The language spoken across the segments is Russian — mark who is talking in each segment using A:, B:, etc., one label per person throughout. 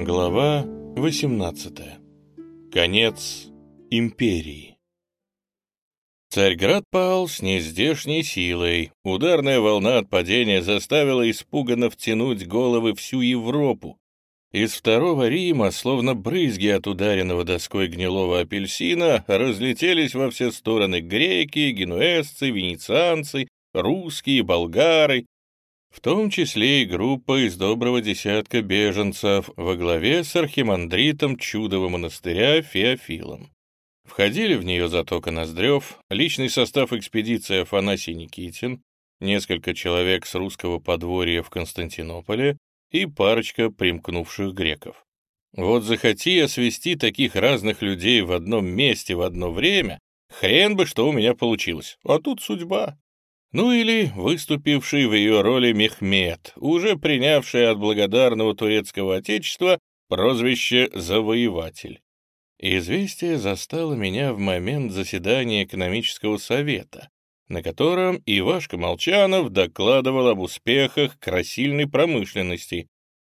A: Глава 18. Конец империи. Царьград пал с нездешней силой. Ударная волна от падения заставила испуганно втянуть головы всю Европу. Из второго Рима, словно брызги от ударенного доской гнилого апельсина, разлетелись во все стороны греки, генуэзцы, венецианцы, русские, болгары, в том числе и группа из доброго десятка беженцев во главе с архимандритом чудового монастыря Феофилом. Входили в нее Затока Ноздрев, личный состав экспедиции Афанасий Никитин, несколько человек с русского подворья в Константинополе и парочка примкнувших греков. Вот захоти освести таких разных людей в одном месте в одно время, хрен бы что у меня получилось, а тут судьба. Ну или выступивший в ее роли Мехмед, уже принявший от благодарного турецкого отечества прозвище «завоеватель». Известие застало меня в момент заседания экономического совета, на котором Ивашка Молчанов докладывал об успехах красильной промышленности.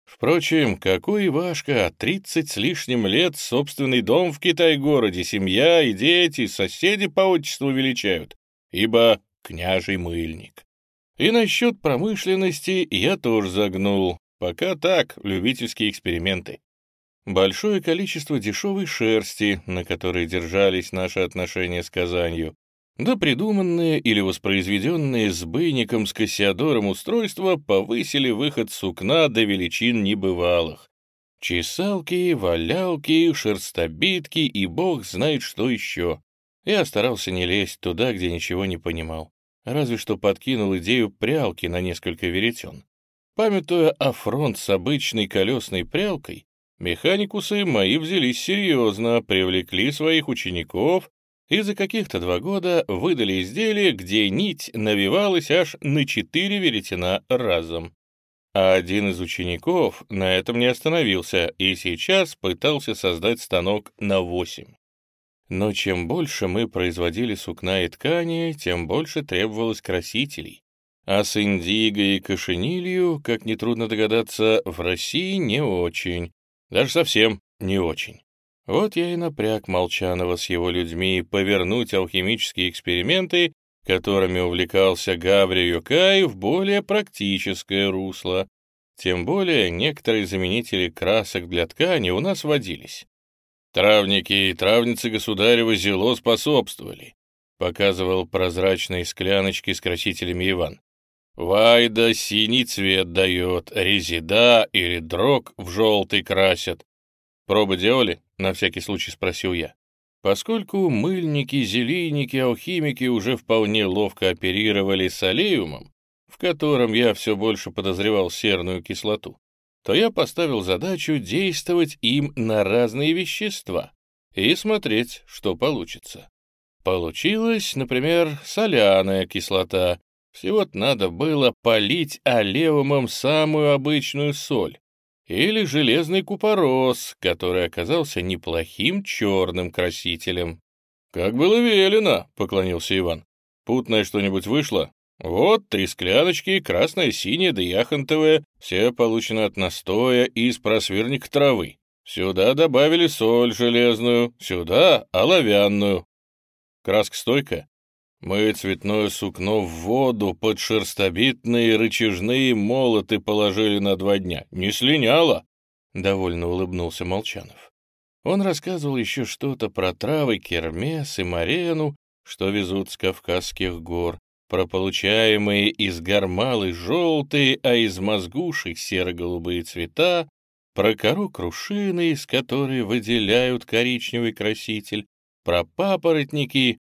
A: Впрочем, какой Ивашка, тридцать с лишним лет, собственный дом в Китай-городе, семья и дети, соседи по отчеству величают, ибо княжий мыльник. И насчет промышленности я тоже загнул. Пока так, любительские эксперименты. Большое количество дешевой шерсти, на которой держались наши отношения с Казанью, да придуманные или воспроизведенные с Бейником с Кассиадором устройства повысили выход сукна до величин небывалых. Чесалки, валялки, шерстобитки и бог знает что еще. Я старался не лезть туда, где ничего не понимал разве что подкинул идею прялки на несколько веретен. Памятуя о фронт с обычной колесной прялкой, механикусы мои взялись серьезно, привлекли своих учеников и за каких-то два года выдали изделие, где нить навивалась аж на четыре веретена разом. А один из учеников на этом не остановился и сейчас пытался создать станок на восемь. Но чем больше мы производили сукна и ткани, тем больше требовалось красителей. А с индиго и кошенилью, как нетрудно догадаться, в России не очень. Даже совсем не очень. Вот я и напряг Молчанова с его людьми повернуть алхимические эксперименты, которыми увлекался Гаври Юкай, в более практическое русло. Тем более некоторые заменители красок для ткани у нас водились. Травники и травницы государева зело способствовали, показывал прозрачные скляночки с красителями Иван. Вайда синий цвет дает, резида или дрог в желтый красят. Пробы делали? На всякий случай спросил я. Поскольку мыльники, зелийники, алхимики уже вполне ловко оперировали с алеумом, в котором я все больше подозревал серную кислоту, то я поставил задачу действовать им на разные вещества и смотреть, что получится. Получилась, например, соляная кислота. Всего-то надо было полить алеумом самую обычную соль. Или железный купорос, который оказался неплохим черным красителем. «Как было велено», — поклонился Иван. «Путное что-нибудь вышло?» Вот три скляночки, красная, синяя да яхонтовая, все получены от настоя из просвирника травы. Сюда добавили соль железную, сюда оловянную. Краска стойкая. Мы цветное сукно в воду под шерстобитные рычажные молоты положили на два дня. Не слиняло? Довольно улыбнулся Молчанов. Он рассказывал еще что-то про травы кермес и марену, что везут с Кавказских гор, про получаемые из гармалы желтые, а из мозгушек серо-голубые цвета, про кору крушины, из которой выделяют коричневый краситель, про папоротники,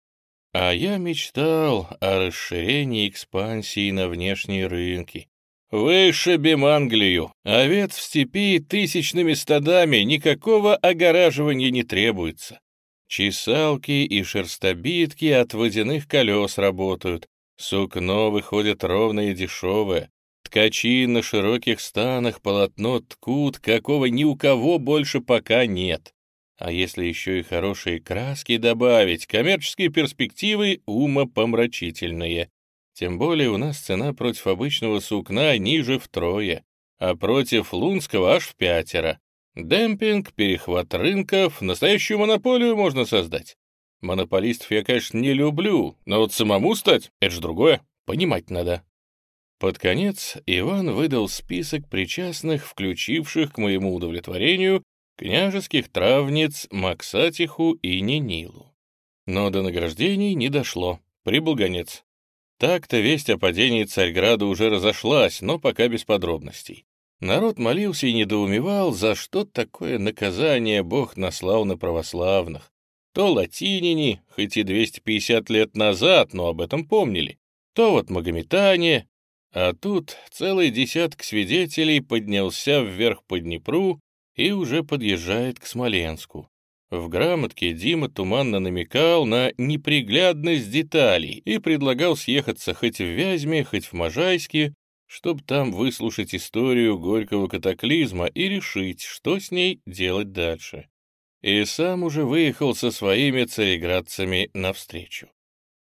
A: а я мечтал о расширении экспансии на внешние рынки. Вышибем Англию, овец в степи тысячными стадами, никакого огораживания не требуется. Чесалки и шерстобитки от водяных колес работают, Сукно выходит ровное и дешевое. Ткачи на широких станах полотно ткут, какого ни у кого больше пока нет. А если еще и хорошие краски добавить, коммерческие перспективы умопомрачительные. Тем более у нас цена против обычного сукна ниже втрое, а против лунского аж в пятеро. Демпинг, перехват рынков, настоящую монополию можно создать. Монополистов я, конечно, не люблю, но вот самому стать — это же другое, понимать надо. Под конец Иван выдал список причастных, включивших к моему удовлетворению княжеских травниц Максатиху и Нинилу. Но до награждений не дошло, прибыл гонец. Так-то весть о падении Царьграда уже разошлась, но пока без подробностей. Народ молился и недоумевал, за что такое наказание Бог наслал на православных. То латинине, хоть и 250 лет назад, но об этом помнили, то вот магометане, а тут целый десяток свидетелей поднялся вверх по Днепру и уже подъезжает к Смоленску. В грамотке Дима туманно намекал на неприглядность деталей и предлагал съехаться хоть в Вязьме, хоть в Можайске, чтобы там выслушать историю горького катаклизма и решить, что с ней делать дальше. И сам уже выехал со своими цареградцами навстречу.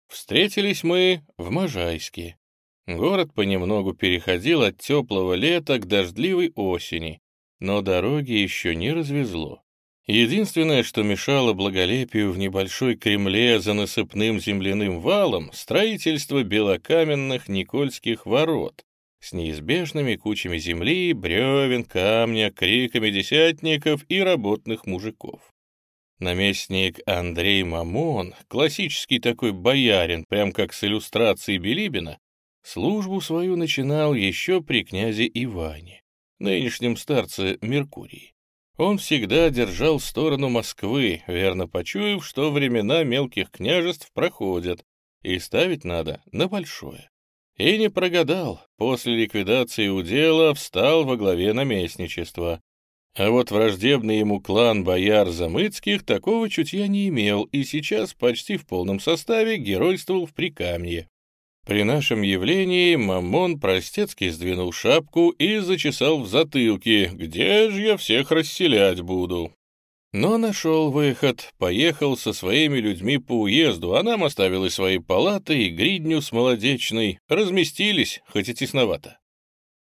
A: Встретились мы в Можайске. Город понемногу переходил от теплого лета к дождливой осени, но дороги еще не развезло. Единственное, что мешало благолепию в небольшой Кремле за насыпным земляным валом, строительство белокаменных Никольских ворот с неизбежными кучами земли, бревен, камня, криками десятников и работных мужиков. Наместник Андрей Мамон, классический такой боярин, прям как с иллюстрацией Билибина, Службу свою начинал еще при князе Иване, нынешнем старце Меркурии. Он всегда держал сторону Москвы, верно почуяв, что времена мелких княжеств проходят, и ставить надо на большое. И не прогадал, после ликвидации удела встал во главе наместничества. А вот враждебный ему клан бояр Замыцких такого чутья не имел и сейчас почти в полном составе геройствовал в Прикамье. При нашем явлении Мамон простецки сдвинул шапку и зачесал в затылке, где же я всех расселять буду. Но нашел выход, поехал со своими людьми по уезду, а нам оставил и свои палаты, и гридню с молодечной, разместились, хоть и тесновато.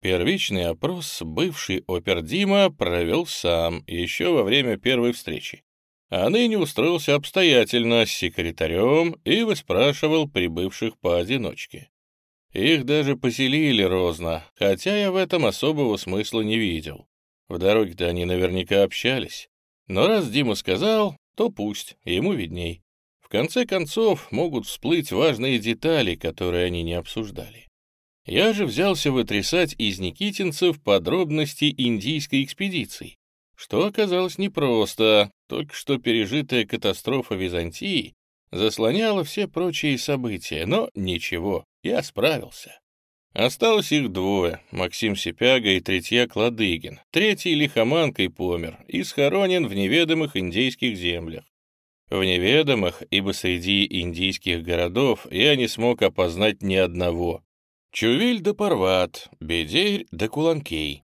A: Первичный опрос бывший опер Дима провел сам, еще во время первой встречи а ныне устроился обстоятельно с секретарем и выспрашивал прибывших поодиночке. Их даже поселили розно, хотя я в этом особого смысла не видел. В дороге-то они наверняка общались. Но раз Дима сказал, то пусть, ему видней. В конце концов, могут всплыть важные детали, которые они не обсуждали. Я же взялся вытрясать из никитинцев подробности индийской экспедиции, что оказалось непросто, только что пережитая катастрофа Византии заслоняла все прочие события, но ничего, я справился. Осталось их двое, Максим Сипяга и Третьяк Ладыгин. Третий лихоманкой помер и схоронен в неведомых индейских землях. В неведомых, ибо среди индийских городов я не смог опознать ни одного. Чувиль да Парват, Бедерь да Куланкей.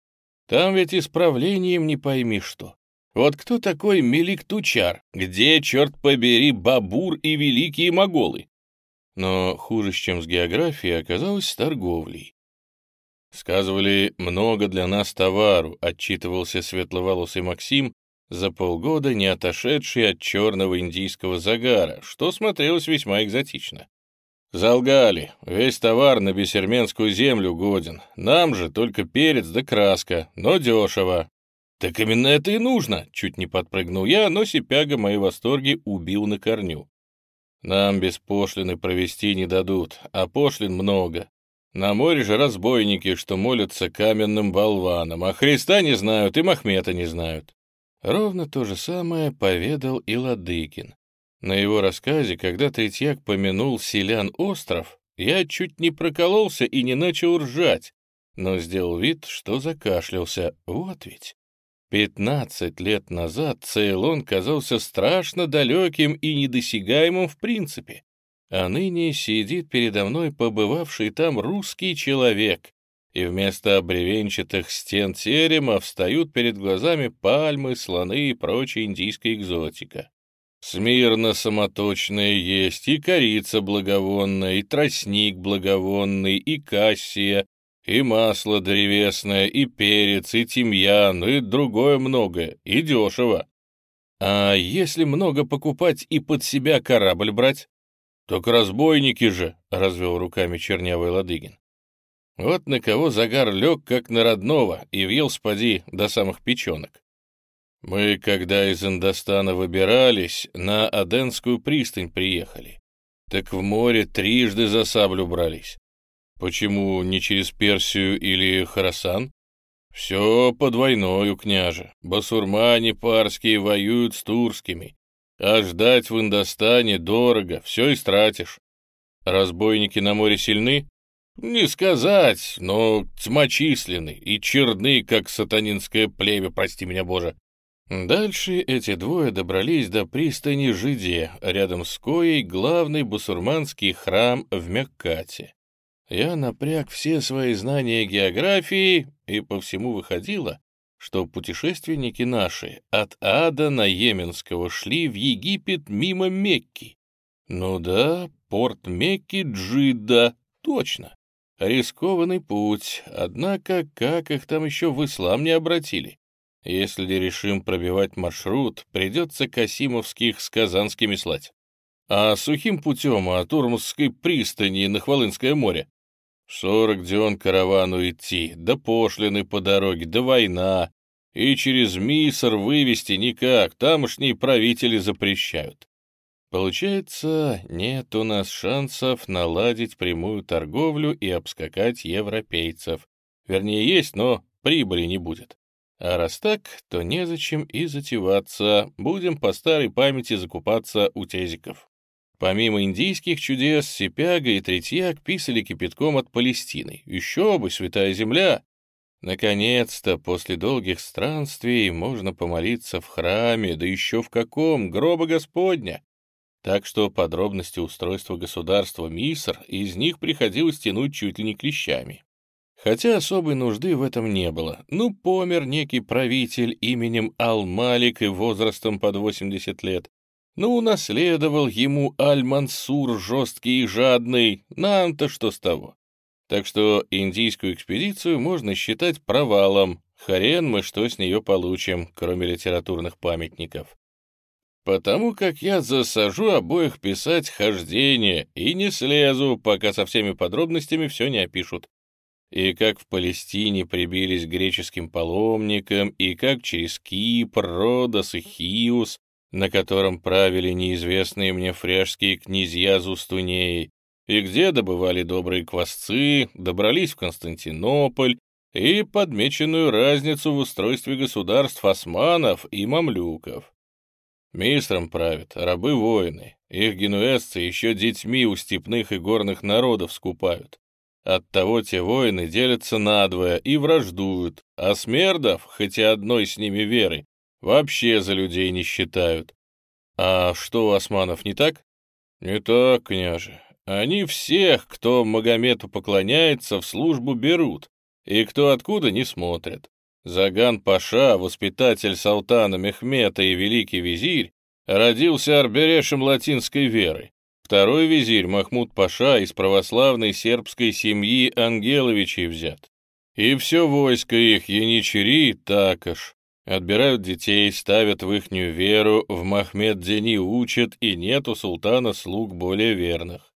A: Там ведь исправлением не пойми что. Вот кто такой Мелик Тучар? Где, черт побери, Бабур и великие моголы? Но хуже, чем с географией, оказалось с торговлей. Сказывали, много для нас товару, отчитывался светловолосый Максим, за полгода не отошедший от черного индийского загара, что смотрелось весьма экзотично. Залгали. Весь товар на бесерменскую землю годен. Нам же только перец да краска, но дешево. Так именно это и нужно. Чуть не подпрыгнул я, но Сипяга мои восторги убил на корню. Нам без пошлины провести не дадут, а пошлин много. На море же разбойники, что молятся каменным болванам, а Христа не знают и Махмета не знают. Ровно то же самое поведал и Ладыкин. На его рассказе, когда Третьяк помянул селян остров, я чуть не прокололся и не начал ржать, но сделал вид, что закашлялся. Вот ведь. Пятнадцать лет назад Цейлон казался страшно далеким и недосягаемым в принципе, а ныне сидит передо мной побывавший там русский человек, и вместо обревенчатых стен терема встают перед глазами пальмы, слоны и прочая индийская экзотика. Смирно самоточная есть, и корица благовонная, и тростник благовонный, и кассия, И масло древесное, и перец, и тимьян, и другое многое, и дешево. А если много покупать и под себя корабль брать? Так разбойники же, — развел руками чернявый Ладыгин. Вот на кого загар лег, как на родного, и въел спади до самых печенок. Мы, когда из Индостана выбирались, на Аденскую пристань приехали. Так в море трижды за саблю брались. Почему не через Персию или Харасан? Все под войною, княже. Басурмане парские воюют с турскими. А ждать в Индостане дорого, все истратишь. Разбойники на море сильны? Не сказать, но тьмочисленны и черны, как сатанинское племя, прости меня, Боже. Дальше эти двое добрались до пристани Жиде, рядом с коей главный бусурманский храм в Меккате. Я напряг все свои знания географии, и по всему выходило, что путешественники наши от Ада на Йеменского шли в Египет мимо Мекки. Ну да, порт Мекки Джидда, точно. Рискованный путь, однако как их там еще в ислам не обратили? Если решим пробивать маршрут, придется Касимовских с Казанскими слать. А сухим путем от Урмусской пристани на Хвалынское море Сорок дён каравану идти, да пошлины по дороге, да война. И через Миср вывести никак, тамошние правители запрещают. Получается, нет у нас шансов наладить прямую торговлю и обскакать европейцев. Вернее, есть, но прибыли не будет. А раз так, то незачем и затеваться, будем по старой памяти закупаться у тезиков. Помимо индийских чудес, Сипяга и Третьяк писали кипятком от Палестины. Еще бы, святая земля! Наконец-то, после долгих странствий, можно помолиться в храме, да еще в каком, гроба Господня. Так что подробности устройства государства Миср из них приходилось тянуть чуть ли не клещами. Хотя особой нужды в этом не было. Ну, помер некий правитель именем Ал-Малик и возрастом под 80 лет. Ну, унаследовал ему Аль-Мансур жесткий и жадный, нам-то что с того. Так что индийскую экспедицию можно считать провалом, хрен мы что с нее получим, кроме литературных памятников. Потому как я засажу обоих писать хождение и не слезу, пока со всеми подробностями все не опишут. И как в Палестине прибились к греческим паломникам, и как через Кипр, Родос и Хиус на котором правили неизвестные мне фряжские князья Зустунеи, и где добывали добрые квасцы, добрались в Константинополь и подмеченную разницу в устройстве государств османов и мамлюков. Мистром правят рабы-воины, их генуэзцы еще детьми у степных и горных народов скупают. Оттого те воины делятся надвое и враждуют, а смердов, хотя одной с ними веры, Вообще за людей не считают. А что у османов не так? Не так, княже. Они всех, кто Магомету поклоняется, в службу берут, и кто откуда не смотрят. Заган Паша, воспитатель султана Мехмета и великий визирь, родился арберешем латинской веры. Второй визирь Махмуд Паша из православной сербской семьи Ангеловичей взят. И все войско их, яничари, також. Отбирают детей, ставят в ихнюю веру, в Махмед-Дени учат, и нет у султана слуг более верных.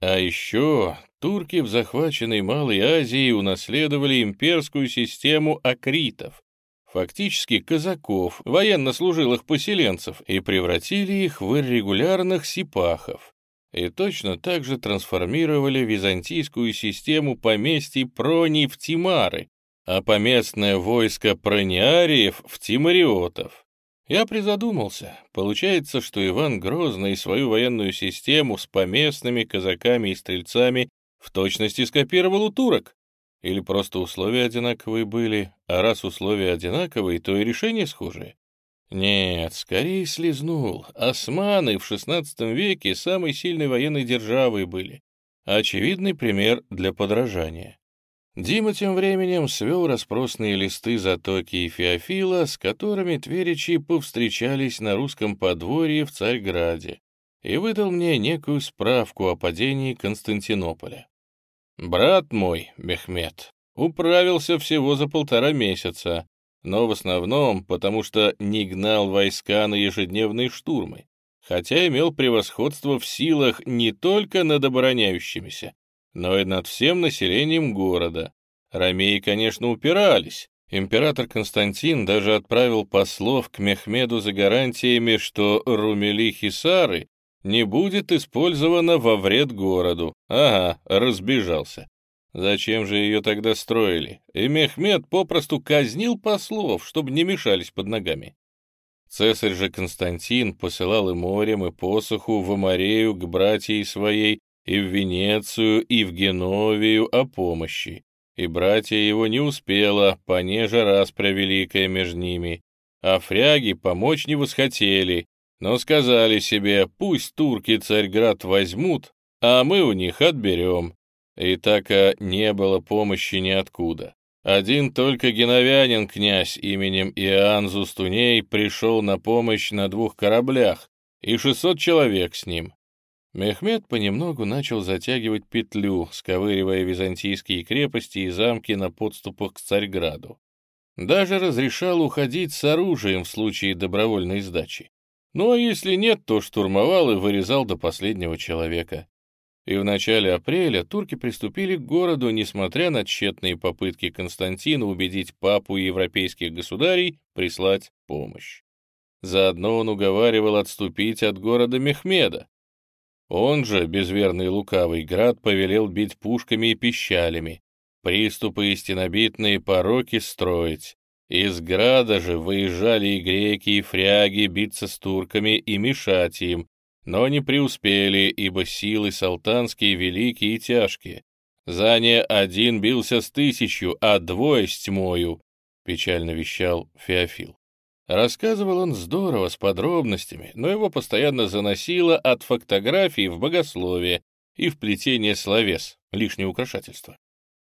A: А еще турки в захваченной Малой Азии унаследовали имперскую систему акритов, фактически казаков, военнослужилых поселенцев, и превратили их в иррегулярных сипахов. И точно так же трансформировали византийскую систему поместий Прони в Тимары, а поместное войско прониариев в тимариотов. Я призадумался. Получается, что Иван Грозный свою военную систему с поместными казаками и стрельцами в точности скопировал у турок. Или просто условия одинаковые были, а раз условия одинаковые, то и решения схожие. Нет, скорее слезнул. Османы в XVI веке самой сильной военной державой были. Очевидный пример для подражания. Дима тем временем свел распросные листы Затоки и Феофила, с которыми тверичи повстречались на русском подворье в Царьграде, и выдал мне некую справку о падении Константинополя. Брат мой, Мехмед, управился всего за полтора месяца, но в основном потому, что не гнал войска на ежедневные штурмы, хотя имел превосходство в силах не только над обороняющимися, но и над всем населением города. Ромеи, конечно, упирались. Император Константин даже отправил послов к Мехмеду за гарантиями, что Румели-Хисары не будет использована во вред городу. Ага, разбежался. Зачем же ее тогда строили? И Мехмед попросту казнил послов, чтобы не мешались под ногами. Цесарь же Константин посылал и морем, и посоху в Амарею к братьей своей, и в Венецию, и в Геновию о помощи. И братья его не успела, понеже распря великая между ними. А фряги помочь не восхотели, но сказали себе, пусть турки Царьград возьмут, а мы у них отберем. И так а не было помощи ниоткуда. Один только геновянин князь именем Иоанн Зустуней пришел на помощь на двух кораблях, и 600 человек с ним. Мехмед понемногу начал затягивать петлю, сковыривая византийские крепости и замки на подступах к Царьграду. Даже разрешал уходить с оружием в случае добровольной сдачи. Ну а если нет, то штурмовал и вырезал до последнего человека и в начале апреля турки приступили к городу, несмотря на тщетные попытки Константина убедить папу и европейских государей прислать помощь. Заодно он уговаривал отступить от города Мехмеда. Он же, безверный лукавый град, повелел бить пушками и пищалями, приступы и стенобитные пороки строить. Из града же выезжали и греки, и фряги биться с турками и мешать им, но не преуспели, ибо силы салтанские великие и тяжкие. За не один бился с тысячу, а двое с тьмою, — печально вещал Феофил. Рассказывал он здорово, с подробностями, но его постоянно заносило от фактографии в богословие и в плетение словес, лишнее украшательство.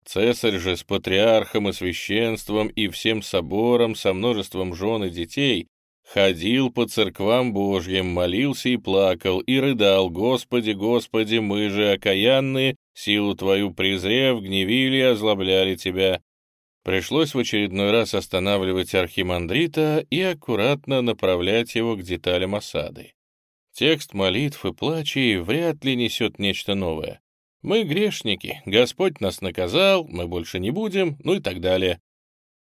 A: Цесарь же с патриархом и священством и всем собором со множеством жен и детей Ходил по церквам Божьим, молился и плакал, и рыдал, «Господи, Господи, мы же окаянные, силу Твою презрев, гневили и озлобляли Тебя». Пришлось в очередной раз останавливать архимандрита и аккуратно направлять его к деталям осады. Текст молитв и плачей вряд ли несет нечто новое. Мы грешники, Господь нас наказал, мы больше не будем, ну и так далее.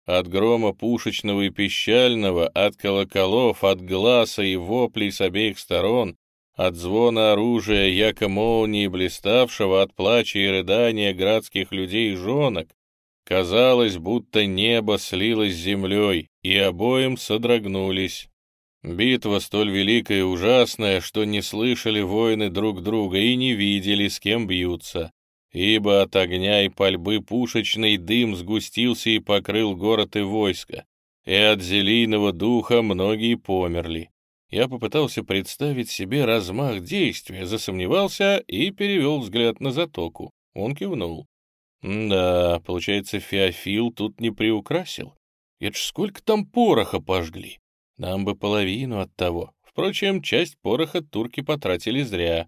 A: От грома пушечного и пищального, от колоколов, от глаза и воплей с обеих сторон, от звона оружия, яко молнии блиставшего, от плача и рыдания градских людей и жонок, казалось, будто небо слилось с землей, и обоим содрогнулись. Битва столь великая и ужасная, что не слышали воины друг друга и не видели, с кем бьются ибо от огня и пальбы пушечный дым сгустился и покрыл город и войско, и от зелийного духа многие померли. Я попытался представить себе размах действия, засомневался и перевел взгляд на затоку. Он кивнул. Да, получается, Феофил тут не приукрасил. Это ж сколько там пороха пожгли. Нам бы половину от того. Впрочем, часть пороха турки потратили зря.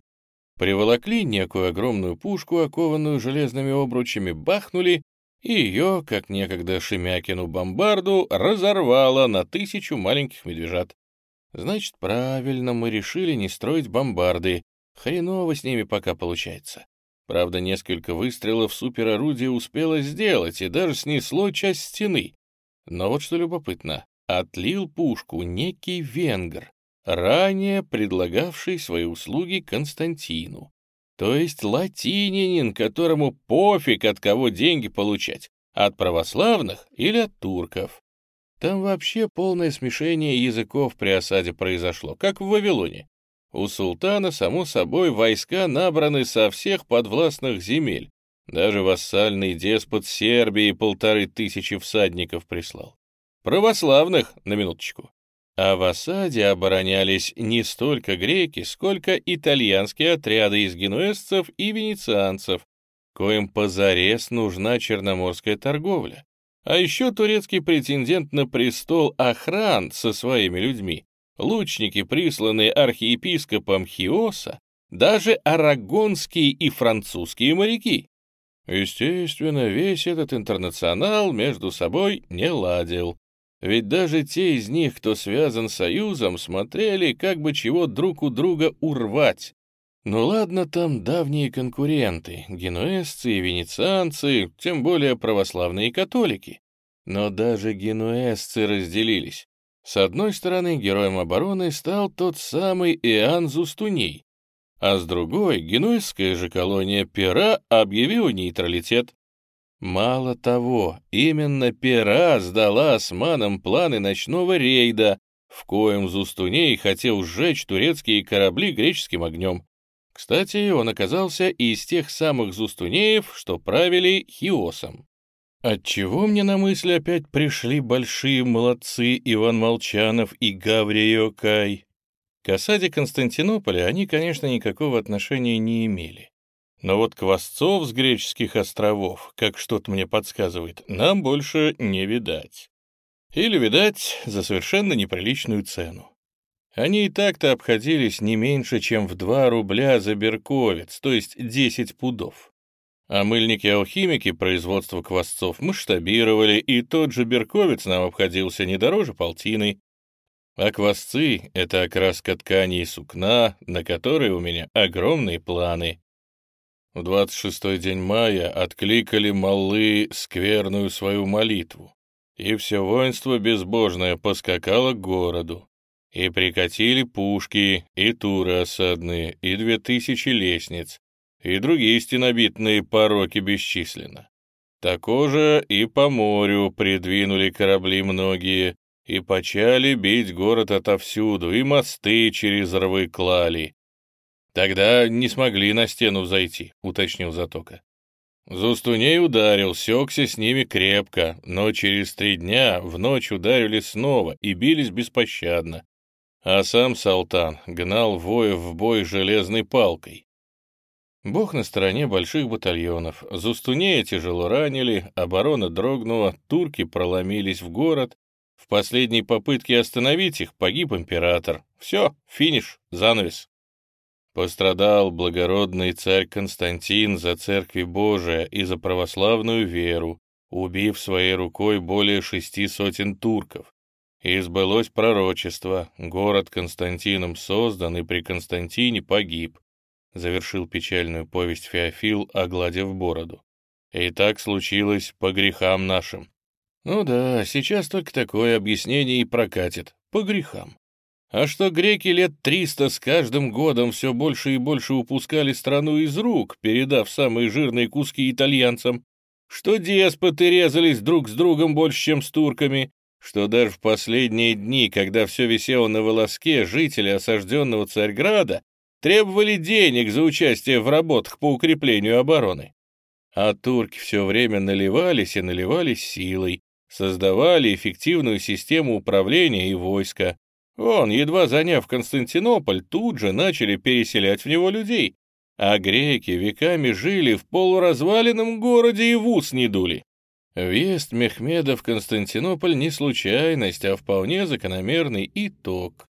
A: Приволокли некую огромную пушку, окованную железными обручами, бахнули, и ее, как некогда Шемякину бомбарду, разорвало на тысячу маленьких медвежат. Значит, правильно мы решили не строить бомбарды. Хреново с ними пока получается. Правда, несколько выстрелов суперорудие успело сделать и даже снесло часть стены. Но вот что любопытно, отлил пушку некий венгр, ранее предлагавший свои услуги Константину. То есть латининин, которому пофиг от кого деньги получать, от православных или от турков. Там вообще полное смешение языков при осаде произошло, как в Вавилоне. У султана, само собой, войска набраны со всех подвластных земель. Даже вассальный деспот Сербии полторы тысячи всадников прислал. Православных, на минуточку. А в осаде оборонялись не столько греки, сколько итальянские отряды из генуэзцев и венецианцев, коим позарез нужна черноморская торговля. А еще турецкий претендент на престол Охран со своими людьми, лучники, присланные архиепископом Хиоса, даже арагонские и французские моряки. Естественно, весь этот интернационал между собой не ладил. Ведь даже те из них, кто связан с Союзом, смотрели, как бы чего друг у друга урвать. Ну ладно, там давние конкуренты, генуэзцы и венецианцы, тем более православные католики. Но даже генуэзцы разделились. С одной стороны, героем обороны стал тот самый Иоанн Зустуний, а с другой, генуэзская же колония Пера объявила нейтралитет. Мало того, именно Пера сдала османам планы ночного рейда, в коем Зустуней хотел сжечь турецкие корабли греческим огнем. Кстати, он оказался из тех самых Зустунеев, что правили Хиосом. Отчего мне на мысль опять пришли большие молодцы Иван Молчанов и Гаврий Окай? К осаде Константинополя они, конечно, никакого отношения не имели. Но вот квасцов с греческих островов, как что-то мне подсказывает, нам больше не видать. Или, видать, за совершенно неприличную цену. Они и так-то обходились не меньше, чем в 2 рубля за берковец, то есть 10 пудов. А мыльники-алхимики производство квасцов масштабировали, и тот же берковец нам обходился не дороже полтины. А квасцы — это окраска ткани и сукна, на которые у меня огромные планы. В двадцать шестой день мая откликали малы скверную свою молитву, и все воинство безбожное поскакало к городу, и прикатили пушки, и туры осадные, и две тысячи лестниц, и другие стенобитные пороки бесчисленно. Такоже и по морю придвинули корабли многие, и почали бить город отовсюду, и мосты через рвы клали, «Тогда не смогли на стену зайти», — уточнил Затока. Зустуней ударил, сёкся с ними крепко, но через три дня в ночь ударили снова и бились беспощадно. А сам Салтан гнал воев в бой железной палкой. Бог на стороне больших батальонов. Зустунея тяжело ранили, оборона дрогнула, турки проломились в город. В последней попытке остановить их погиб император. Все, финиш, занавес. Пострадал благородный царь Константин за церкви Божия и за православную веру, убив своей рукой более шести сотен турков. И сбылось пророчество, город Константином создан и при Константине погиб, завершил печальную повесть Феофил, огладив бороду. И так случилось по грехам нашим. Ну да, сейчас только такое объяснение и прокатит, по грехам. А что греки лет триста с каждым годом все больше и больше упускали страну из рук, передав самые жирные куски итальянцам, что деспоты резались друг с другом больше, чем с турками, что даже в последние дни, когда все висело на волоске, жители осажденного Царьграда требовали денег за участие в работах по укреплению обороны. А турки все время наливались и наливались силой, создавали эффективную систему управления и войска, Вон, едва заняв Константинополь, тут же начали переселять в него людей, а греки веками жили в полуразваленном городе и в ус не дули. Вест Мехмеда в Константинополь не случайность, а вполне закономерный итог.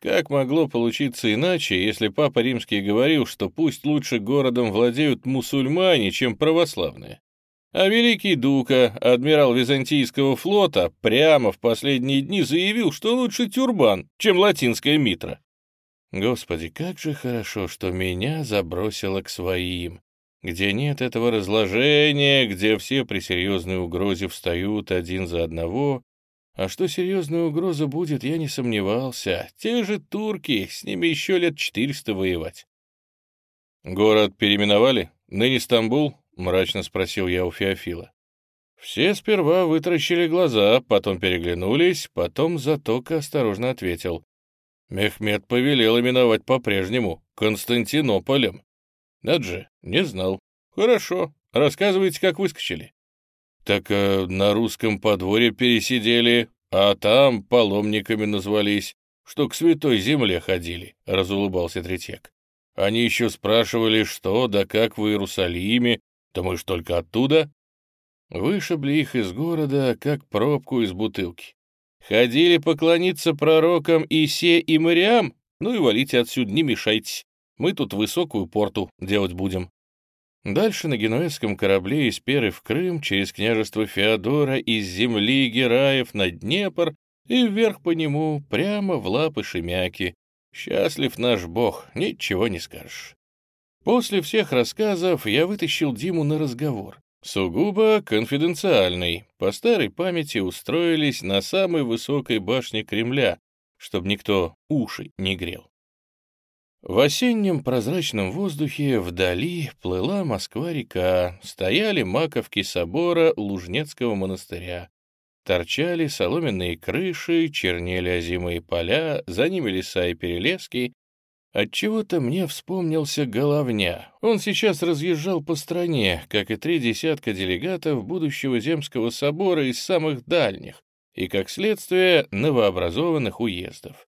A: Как могло получиться иначе, если Папа Римский говорил, что пусть лучше городом владеют мусульмане, чем православные? А великий Дука, адмирал Византийского флота, прямо в последние дни заявил, что лучше тюрбан, чем латинская митра. Господи, как же хорошо, что меня забросило к своим, где нет этого разложения, где все при серьезной угрозе встают один за одного, а что серьезная угроза будет, я не сомневался. Те же турки, с ними еще лет четыреста воевать. Город переименовали? Ныне Стамбул? — мрачно спросил я у Феофила. Все сперва вытращили глаза, потом переглянулись, потом Затока осторожно ответил. Мехмед повелел именовать по-прежнему Константинополем. Над же, не знал. Хорошо, рассказывайте, как выскочили. Так э, на русском подворье пересидели, а там паломниками назвались, что к святой земле ходили, — разулыбался Третьяк. Они еще спрашивали, что да как в Иерусалиме, ж только оттуда. Вышибли их из города, как пробку из бутылки. Ходили поклониться пророкам Исе и Мариам? Ну и валите отсюда, не мешайтесь. Мы тут высокую порту делать будем. Дальше на генуэзском корабле из Перы в Крым, через княжество Феодора, из земли Гераев на Днепр и вверх по нему, прямо в лапы Шемяки. Счастлив наш бог, ничего не скажешь. После всех рассказов я вытащил Диму на разговор. Сугубо конфиденциальный. По старой памяти устроились на самой высокой башне Кремля, чтобы никто уши не грел. В осеннем прозрачном воздухе вдали плыла Москва-река, стояли маковки собора Лужнецкого монастыря. Торчали соломенные крыши, чернели озимые поля, за ними леса и перелески. Отчего-то мне вспомнился Головня. Он сейчас разъезжал по стране, как и три десятка делегатов будущего Земского собора из самых дальних и, как следствие, новообразованных уездов.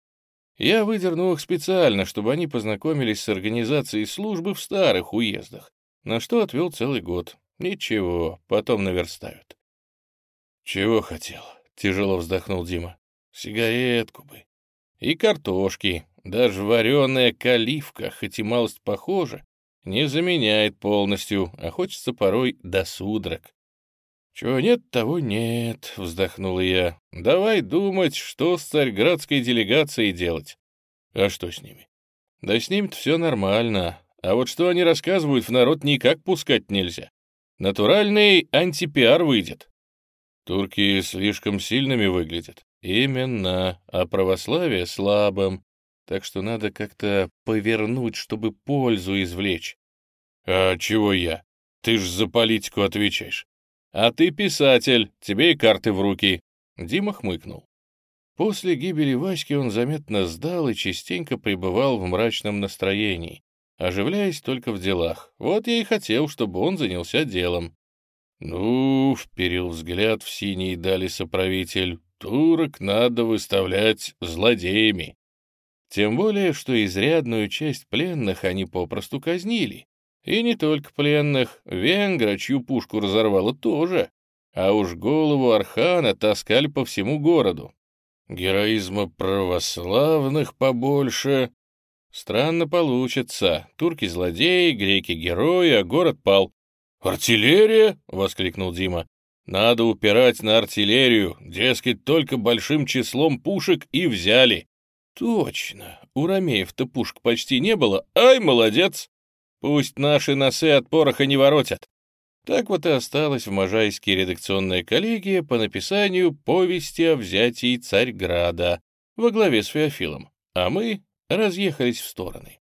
A: Я выдернул их специально, чтобы они познакомились с организацией службы в старых уездах, на что отвел целый год. Ничего, потом наверстают. «Чего хотел?» — тяжело вздохнул Дима. «Сигаретку бы. И картошки. Даже вареная каливка, хоть и малость похожа, не заменяет полностью, а хочется порой до судорог. «Чего нет, того нет», — вздохнул я. «Давай думать, что с царьградской делегацией делать». «А что с ними?» «Да с ними-то все нормально. А вот что они рассказывают, в народ никак пускать нельзя. Натуральный антипиар выйдет». «Турки слишком сильными выглядят». «Именно, а православие слабым. Так что надо как-то повернуть, чтобы пользу извлечь». «А чего я? Ты ж за политику отвечаешь. «А ты писатель, тебе и карты в руки». Дима хмыкнул. После гибели Васьки он заметно сдал и частенько пребывал в мрачном настроении, оживляясь только в делах. Вот я и хотел, чтобы он занялся делом. «Ну, — вперил взгляд в синий дали соправитель, — турок надо выставлять злодеями. Тем более, что изрядную часть пленных они попросту казнили, и не только пленных, венгра, чью пушку разорвало, тоже. А уж голову Архана таскали по всему городу. Героизма православных побольше. Странно получится. Турки злодеи, греки герои, а город пал. «Артиллерия!» — воскликнул Дима. «Надо упирать на артиллерию, дескать, только большим числом пушек и взяли». «Точно, у Ромеев-то пушек почти не было. Ай, молодец!» Пусть наши носы от пороха не воротят. Так вот и осталась в Можайске редакционная коллегия по написанию повести о взятии Царьграда во главе с Феофилом, а мы разъехались в стороны.